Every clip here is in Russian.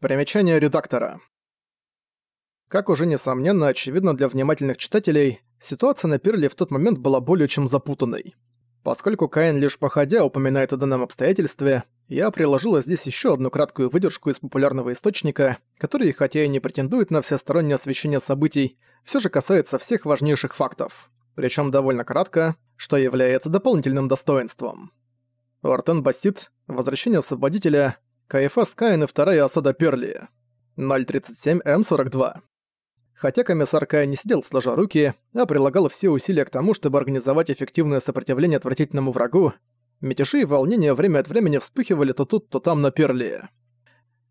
Примечание редактора. Как уже несомненно очевидно для внимательных читателей, ситуация на Перле в тот момент была более чем запутанной. Поскольку Каин лишь походя упоминает о данном обстоятельстве, я приложила здесь еще одну краткую выдержку из популярного источника, который, хотя и не претендует на всестороннее освещение событий, все же касается всех важнейших фактов. Причем довольно кратко, что является дополнительным достоинством. Ортен Басит, Возвращение Освободителя, КФС Каин и вторая осада Перли. 037М42. Хотя комиссар Кай не сидел сложа руки, а прилагал все усилия к тому, чтобы организовать эффективное сопротивление отвратительному врагу, мятежи и волнения время от времени вспыхивали то тут, то там на Перли.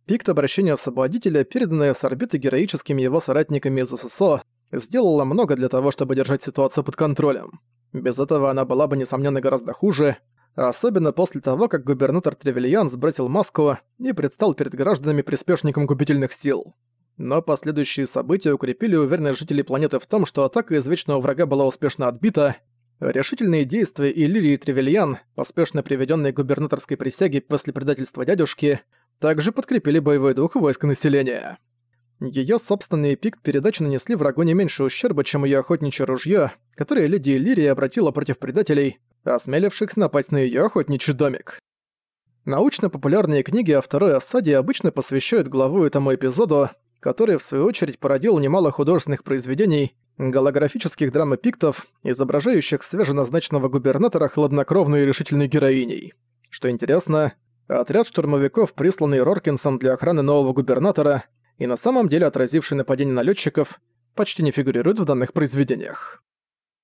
Пикт обращения освободителя, переданное с орбиты героическими его соратниками из ССО, сделала много для того, чтобы держать ситуацию под контролем. Без этого она была бы, несомненно, гораздо хуже, особенно после того, как губернатор Тревельян сбросил маску и предстал перед гражданами приспешником губительных сил. Но последующие события укрепили уверенность жителей планеты в том, что атака из Вечного Врага была успешно отбита, решительные действия Иллирии Тревельян, поспешно приведенные к губернаторской присяге после предательства дядюшки, также подкрепили боевой дух войск населения. Её собственный пик передачи нанесли врагу не меньше ущерба, чем её охотничье ружье, которое леди Иллирия обратила против предателей, осмелившихся напасть на её охотничий домик. Научно-популярные книги о второй осаде обычно посвящают главу этому эпизоду, который в свою очередь породил немало художественных произведений, голографических драм и пиктов, изображающих свеженазначенного губернатора хладнокровной и решительной героиней. Что интересно, отряд штурмовиков, присланный Роркинсом для охраны нового губернатора и на самом деле отразивший нападение налетчиков, почти не фигурирует в данных произведениях.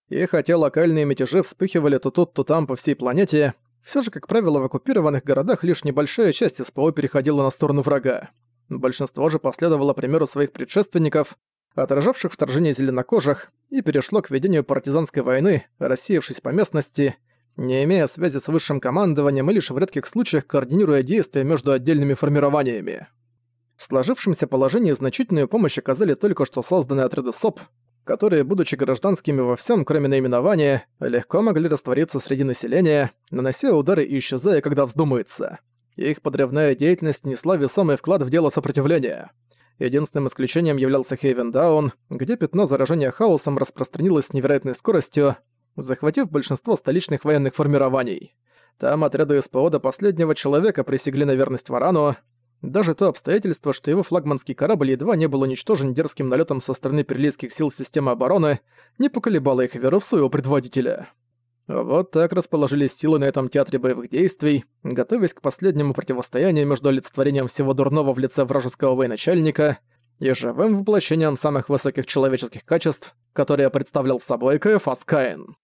И хотя локальные мятежи вспыхивали то тут, то там по всей планете, все же, как правило, в оккупированных городах лишь небольшая часть СПО переходила на сторону врага. Большинство же последовало примеру своих предшественников, отражавших вторжение зеленокожих, и перешло к ведению партизанской войны, рассеявшись по местности, не имея связи с высшим командованием и лишь в редких случаях координируя действия между отдельными формированиями. В сложившемся положении значительную помощь оказали только что созданные отряды СОП, которые, будучи гражданскими во всем, кроме наименования, легко могли раствориться среди населения, нанося удары и исчезая, когда вздумается. Их подрывная деятельность несла весомый вклад в дело сопротивления. Единственным исключением являлся Хейвен Даун, где пятно заражения хаосом распространилось с невероятной скоростью, захватив большинство столичных военных формирований. Там отряды СПО до последнего человека присягли на верность Варану, даже то обстоятельство, что его флагманский корабль едва не был уничтожен дерзким налетом со стороны перлийских сил системы обороны, не поколебало их веру в своего предводителя. Вот так расположились силы на этом театре боевых действий, готовясь к последнему противостоянию между олицетворением всего дурного в лице вражеского военачальника и живым воплощением самых высоких человеческих качеств, которые представлял собой Каэфас Каин.